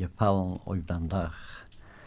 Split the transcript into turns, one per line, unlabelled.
gevallen euch dann doch